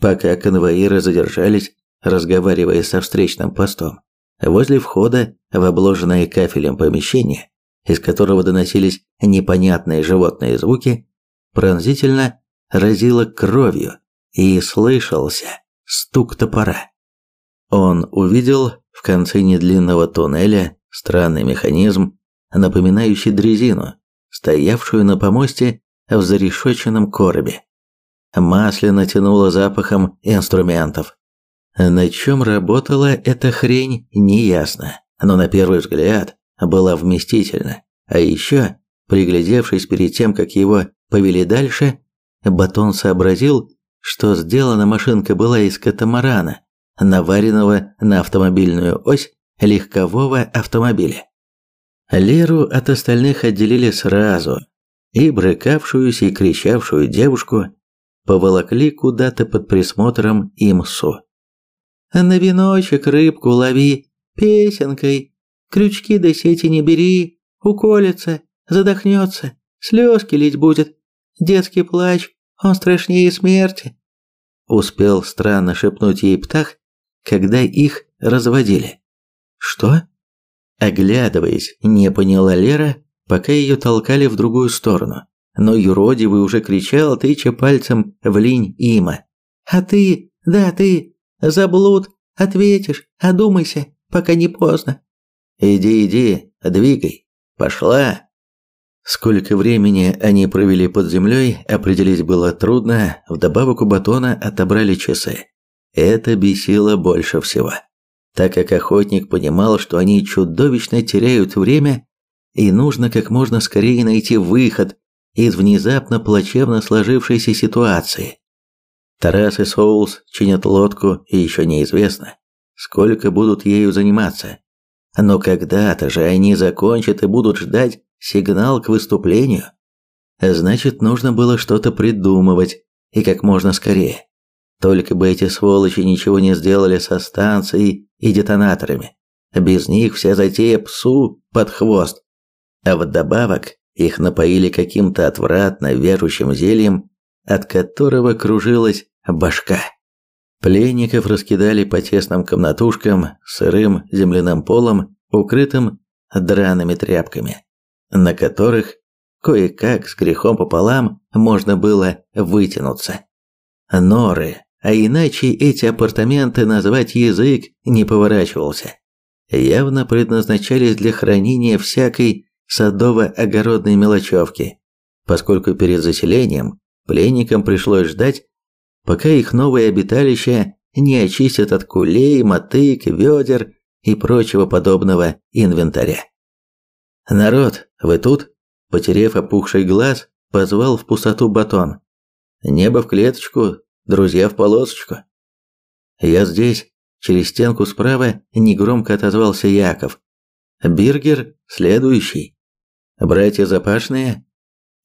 [SPEAKER 1] Пока конвоиры задержались, разговаривая со встречным постом, возле входа в обложенное кафелем помещение, из которого доносились непонятные животные звуки, пронзительно разило кровью и слышался стук топора. Он увидел в конце недлинного туннеля странный механизм, напоминающий дрезину, стоявшую на помосте в зарешоченном коробе. Масляно тянуло запахом инструментов. На чем работала эта хрень, неясно, но на первый взгляд была вместительна. А еще, приглядевшись перед тем, как его повели дальше, Батон сообразил, что сделана машинка была из катамарана, наваренного на автомобильную ось легкового автомобиля. Леру от остальных отделили сразу, и брыкавшуюся и кричавшую девушку поволокли куда-то под присмотром имсу. «На веночек рыбку лови, песенкой, крючки до сети не бери, уколется, задохнется, слезки лить будет, детский плач, он страшнее смерти», успел странно шепнуть ей Птах, когда их разводили. «Что?» Оглядываясь, не поняла Лера, пока ее толкали в другую сторону. Но юродивый уже кричал, тыча пальцем в линь има. «А ты, да ты, заблуд, ответишь, одумайся, пока не поздно». «Иди, иди, двигай, пошла». Сколько времени они провели под землей, определить было трудно, вдобавок у Батона отобрали часы. Это бесило больше всего так как охотник понимал, что они чудовищно теряют время и нужно как можно скорее найти выход из внезапно плачевно сложившейся ситуации. Тарас и Соулс чинят лодку, и еще неизвестно, сколько будут ею заниматься. Но когда-то же они закончат и будут ждать сигнал к выступлению. Значит, нужно было что-то придумывать, и как можно скорее. Только бы эти сволочи ничего не сделали со станцией и детонаторами. Без них вся затея псу под хвост. А вдобавок их напоили каким-то отвратно вяжущим зельем, от которого кружилась башка. Пленников раскидали по тесным комнатушкам с сырым земляным полом, укрытым драными тряпками, на которых кое-как с грехом пополам можно было вытянуться. Норы а иначе эти апартаменты назвать язык не поворачивался. Явно предназначались для хранения всякой садово-огородной мелочевки, поскольку перед заселением пленникам пришлось ждать, пока их новые обиталища не очистят от кулей, мотык, ведер и прочего подобного инвентаря. «Народ, вы тут?» Потерев опухший глаз, позвал в пустоту батон. «Небо в клеточку, Друзья в полосочку. Я здесь. Через стенку справа негромко отозвался Яков. Биргер следующий. Братья Запашные,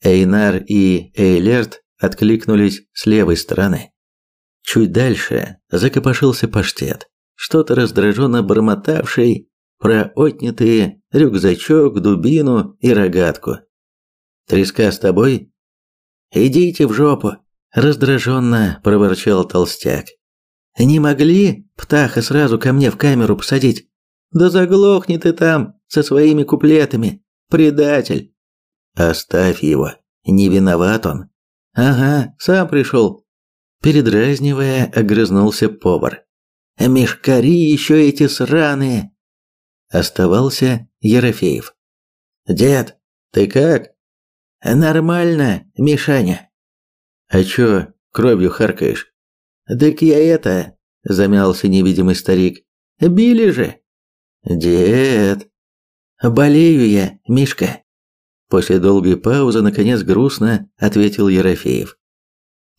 [SPEAKER 1] Эйнар и Эйлерт откликнулись с левой стороны. Чуть дальше закопошился паштет, что-то раздраженно бормотавший про отнятые рюкзачок, дубину и рогатку. «Треска с тобой?» «Идите в жопу!» Раздраженно проворчал толстяк. «Не могли птаха сразу ко мне в камеру посадить? Да заглохни ты там со своими куплетами, предатель!» «Оставь его, не виноват он». «Ага, сам пришел». Передразнивая, огрызнулся повар. «Мешкари еще эти сраные!» Оставался Ерофеев. «Дед, ты как?» «Нормально, Мишаня». «А чё кровью харкаешь?» «Так я это...» – замялся невидимый старик. «Били же!» «Дед!» Болею я, Мишка. После долгой паузы наконец грустно ответил Ерофеев.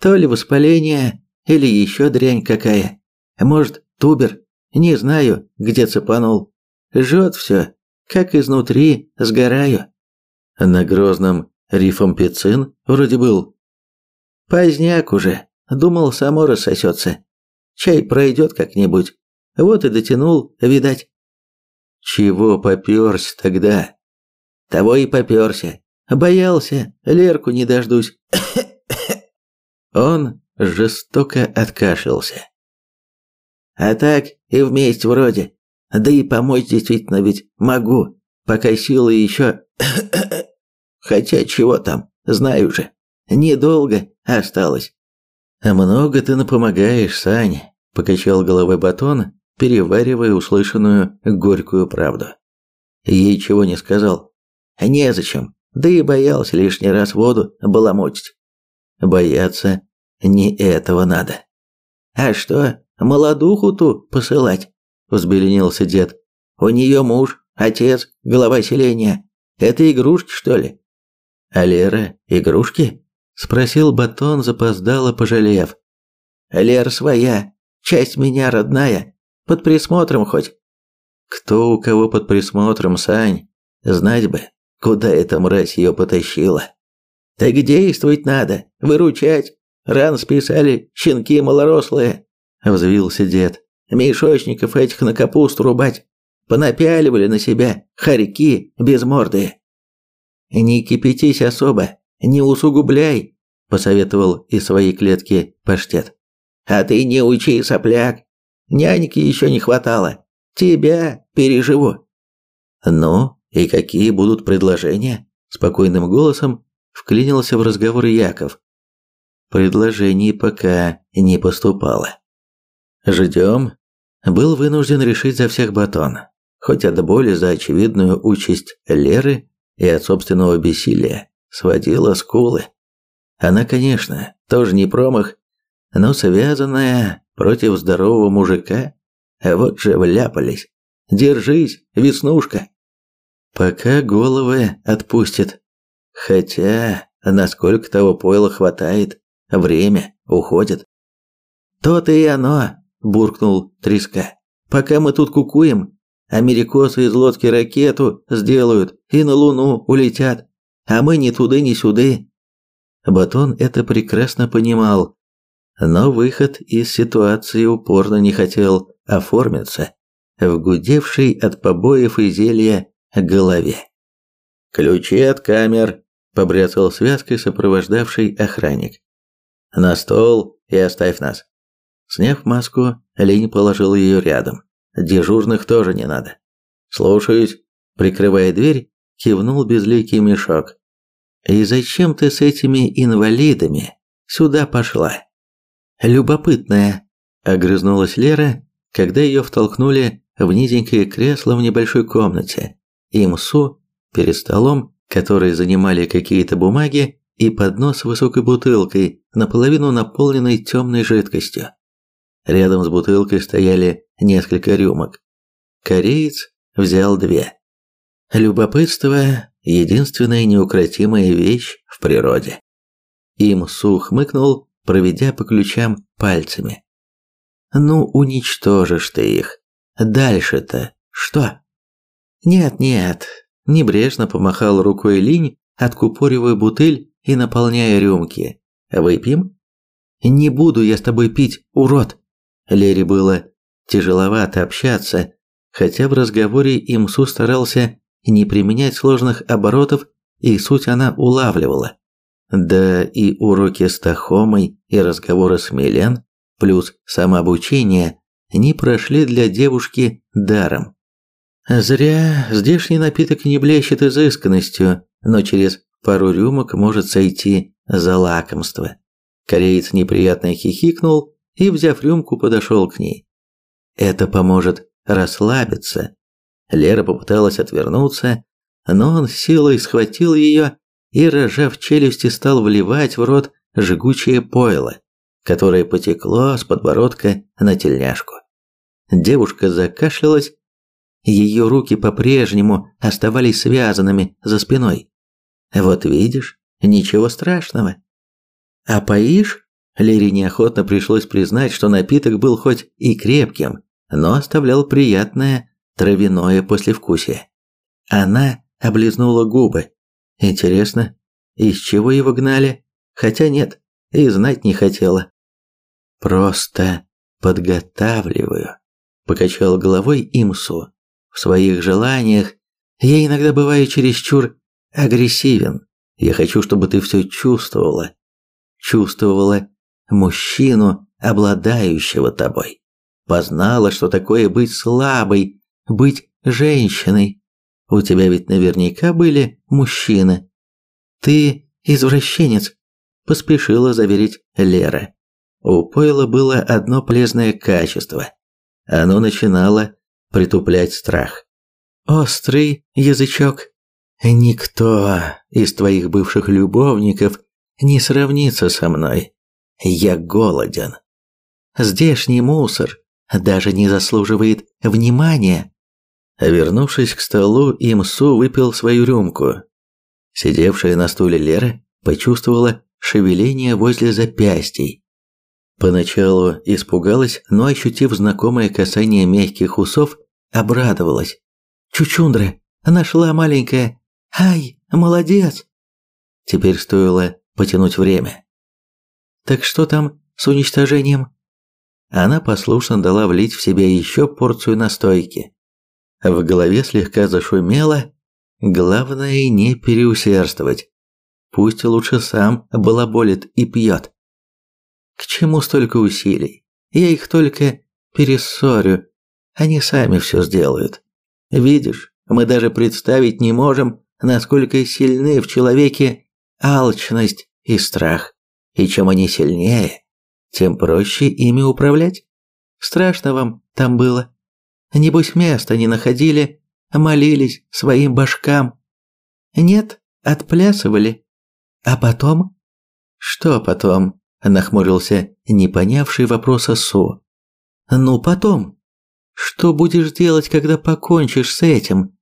[SPEAKER 1] То ли воспаление, или еще дрянь какая. Может, тубер, не знаю, где цепанул. Жжет все, как изнутри сгораю. На Грозном рифампицин вроде был. Поздняк уже, думал, само рассосется. Чай пройдет как-нибудь. Вот и дотянул, видать. Чего попёрся тогда? Того и попёрся. Боялся, Лерку не дождусь. Он жестоко откашлялся. А так и вместе вроде. Да и помочь действительно ведь могу, пока силы еще... Хотя чего там, знаю же. Недолго осталось. Много ты напомогаешь, Сань, покачал головой Батон, переваривая услышанную горькую правду. Ей чего не сказал. Незачем, да и боялся лишний раз воду баламутить. Бояться не этого надо. А что, молодуху ту посылать? Взбеленился дед. У нее муж, отец, глава селения. Это игрушки, что ли? А Лера игрушки? Спросил Батон, запоздало пожалев. Лера своя, часть меня родная, под присмотром хоть. Кто у кого под присмотром, Сань? Знать бы, куда эта мразь ее потащила. Так действовать надо, выручать. Ран списали щенки малорослые, взвился дед. Мешочников этих на капусту рубать. Понапяливали на себя хорьки безмордые. Не кипятись особо, не усугубляй, посоветовал из своей клетки паштет. А ты не учи, сопляк. Няньки еще не хватало. Тебя переживу. Ну, и какие будут предложения? Спокойным голосом вклинился в разговор Яков. Предложений пока не поступало. Ждем. Был вынужден решить за всех батон. Хоть от боли за очевидную участь Леры и от собственного бессилия сводила скулы. Она, конечно, тоже не промах, но связанная против здорового мужика, а вот же вляпались. Держись, веснушка. Пока головы отпустит. Хотя, насколько того пойла хватает, время уходит. То-то и оно, буркнул Треска. Пока мы тут кукуем, америкосы из лодки ракету сделают и на Луну улетят, а мы ни туды, ни сюды. Батон это прекрасно понимал, но выход из ситуации упорно не хотел оформиться в гудевшей от побоев и зелья голове. «Ключи от камер», – побряцал связкой сопровождавший охранник. «На стол и оставь нас». Сняв маску, Линь положил ее рядом. Дежурных тоже не надо. «Слушаюсь», – прикрывая дверь, кивнул безликий мешок. «И зачем ты с этими инвалидами сюда пошла?» «Любопытная», – огрызнулась Лера, когда ее втолкнули в низенькое кресло в небольшой комнате. Имсу перед столом, который занимали какие-то бумаги, и поднос с высокой бутылкой, наполовину наполненной темной жидкостью. Рядом с бутылкой стояли несколько рюмок. Кореец взял две. Любопытство – единственная неукротимая вещь в природе. Имсу хмыкнул проведя по ключам пальцами. «Ну, уничтожишь ты их. Дальше-то что?» «Нет-нет», – небрежно помахал рукой Линь, откупоривая бутыль и наполняя рюмки. «Выпьем?» «Не буду я с тобой пить, урод!» Лере было тяжеловато общаться, хотя в разговоре Имсу старался не применять сложных оборотов, и суть она улавливала. Да и уроки с Тахомой и разговоры с Милен, плюс самообучение, не прошли для девушки даром. Зря здешний напиток не блещет изысканностью, но через пару рюмок может сойти за лакомство. Кореец неприятно хихикнул и, взяв рюмку, подошел к ней. Это поможет расслабиться. Лера попыталась отвернуться, но он силой схватил ее и, рожав челюсти, стал вливать в рот жгучее пойло, которое потекло с подбородка на тельняшку. Девушка закашлялась ее руки по-прежнему оставались связанными за спиной. Вот видишь, ничего страшного. А поишь? Лере неохотно пришлось признать, что напиток был хоть и крепким, но оставлял приятное травяное послевкусие. Она облизнула губы. Интересно, из чего его гнали? Хотя нет, и знать не хотела. Просто подготавливаю, покачал головой Имсу. В своих желаниях я иногда бываю чересчур агрессивен. Я хочу, чтобы ты все чувствовала. Чувствовала мужчину, обладающего тобой. Познала, что такое быть слабой, быть женщиной. У тебя ведь наверняка были мужчины. Ты извращенец, поспешила заверить Лера. У Пойла было одно полезное качество. Оно начинало притуплять страх. Острый язычок. Никто из твоих бывших любовников не сравнится со мной. Я голоден. Здешний мусор даже не заслуживает внимания. Вернувшись к столу, Имсу выпил свою рюмку. Сидевшая на стуле Лера почувствовала шевеление возле запястий. Поначалу испугалась, но ощутив знакомое касание мягких усов, обрадовалась. «Чучундра! Нашла маленькая! Ай, молодец!» Теперь стоило потянуть время. «Так что там с уничтожением?» Она послушно дала влить в себя еще порцию настойки. В голове слегка зашумело. Главное не переусердствовать. Пусть лучше сам балаболит и пьет. К чему столько усилий? Я их только перессорю. Они сами все сделают. Видишь, мы даже представить не можем, насколько сильны в человеке алчность и страх. И чем они сильнее, тем проще ими управлять. Страшно вам там было. Небось места не находили, молились своим башкам. Нет, отплясывали. А потом? Что потом? Нахмурился не понявший вопроса Су. Ну потом. Что будешь делать, когда покончишь с этим?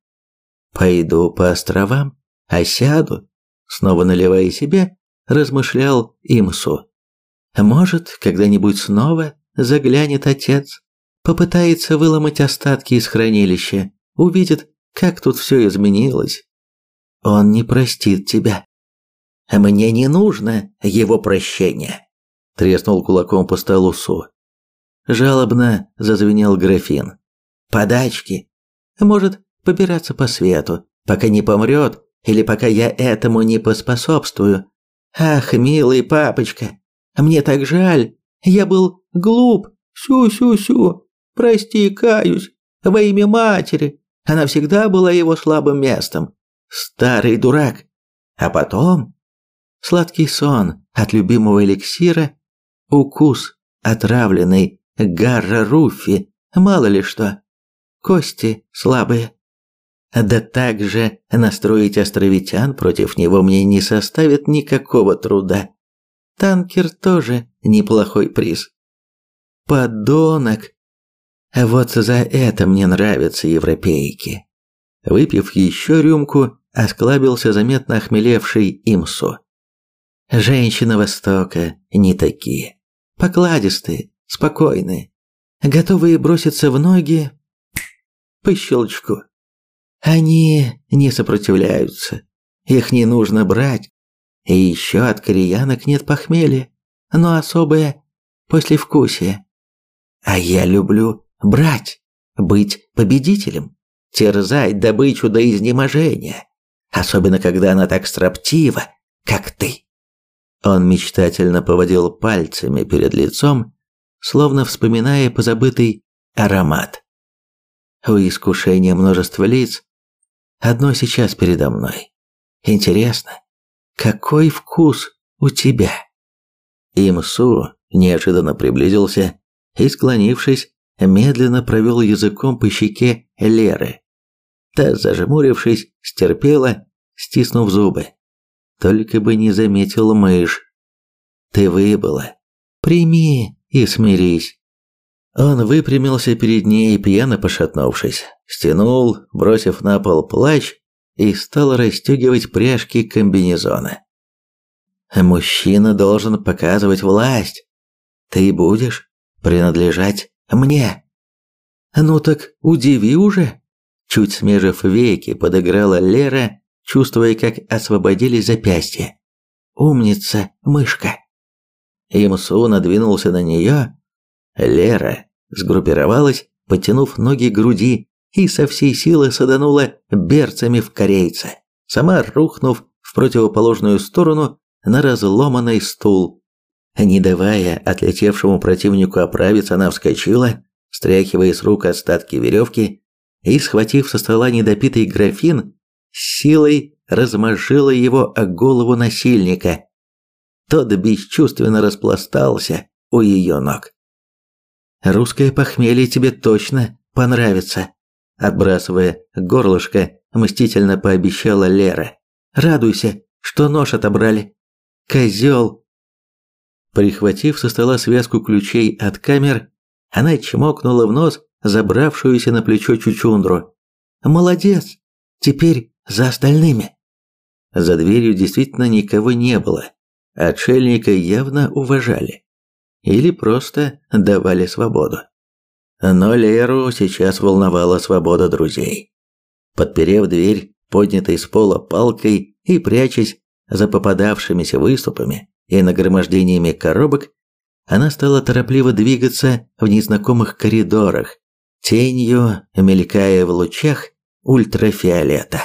[SPEAKER 1] Пойду по островам, осяду, снова наливая себе, размышлял Имсу. Может, когда-нибудь снова заглянет отец, попытается выломать остатки из хранилища, увидит, как тут все изменилось. Он не простит тебя. Мне не нужно его прощения, треснул кулаком по столу Су. Жалобно зазвенел графин. Подачки. Может, побираться по свету, пока не помрет, или пока я этому не поспособствую. Ах, милый папочка, мне так жаль. Я был глуп. Сю-сю-сю. Прости, каюсь. Во имя матери. Она всегда была его слабым местом. Старый дурак. А потом... Сладкий сон от любимого эликсира, укус отравленный Гарра Руфи, мало ли что. Кости слабые. Да также настроить островитян против него мне не составит никакого труда. Танкер тоже неплохой приз. Подонок. Вот за это мне нравятся европейки. Выпив еще рюмку, осклабился заметно охмелевший имсу. Женщины Востока не такие. Покладистые, спокойные, готовые броситься в ноги по щелчку. Они не сопротивляются. Их не нужно брать, и еще от кореянок нет похмелья, но особое послевкусие. А я люблю брать, быть победителем, терзать добычу до изнеможения, особенно когда она так строптива, как ты. Он мечтательно поводил пальцами перед лицом, словно вспоминая позабытый аромат. У искушения множество лиц, одно сейчас передо мной. Интересно, какой вкус у тебя?» Имсу неожиданно приблизился и, склонившись, медленно провел языком по щеке Леры. Та, зажмурившись, стерпела, стиснув зубы. Только бы не заметил мышь. «Ты выбыла. Прими и смирись. Он выпрямился перед ней, пьяно пошатнувшись, стянул, бросив на пол плащ и стал расстегивать пряжки комбинезона. «Мужчина должен показывать власть. Ты будешь принадлежать мне». «Ну так удиви уже!» Чуть смежив веки, подыграла Лера, чувствуя, как освободились запястья. «Умница, мышка!» Имсу надвинулся на нее. Лера сгруппировалась, потянув ноги к груди и со всей силы саданула берцами в корейца, сама рухнув в противоположную сторону на разломанный стул. Не давая отлетевшему противнику оправиться, она вскочила, стряхивая с рук остатки веревки, и, схватив со стола недопитый графин, силой размозжила его о голову насильника. Тот бесчувственно распластался у ее ног. «Русское похмелье тебе точно понравится», отбрасывая горлышко, мстительно пообещала Лера. «Радуйся, что нож отобрали. Козел!» Прихватив со стола связку ключей от камер, она чмокнула в нос забравшуюся на плечо чучундру. «Молодец! Теперь за остальными!» За дверью действительно никого не было. Отшельника явно уважали. Или просто давали свободу. Но Леру сейчас волновала свобода друзей. Подперев дверь, поднятой с пола палкой и прячась за попадавшимися выступами и нагромождениями коробок, она стала торопливо двигаться в незнакомых коридорах, тенью мелькая в лучах ультрафиолета.